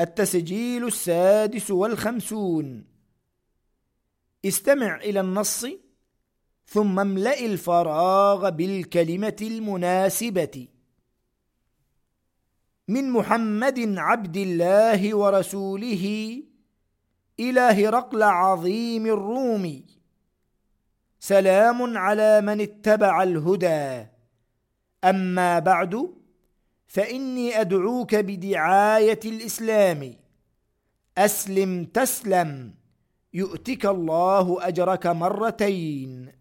التسجيل السادس والخمسون. استمع إلى النص ثم املأ الفراغ بالكلمة المناسبة. من محمد عبد الله ورسوله إلى هرقل عظيم الروم. سلام على من اتبع الهدى. أما بعد فإني أدعوك بدعاية الإسلام. أسلم تسلم. يؤتك الله أجرك مرتين.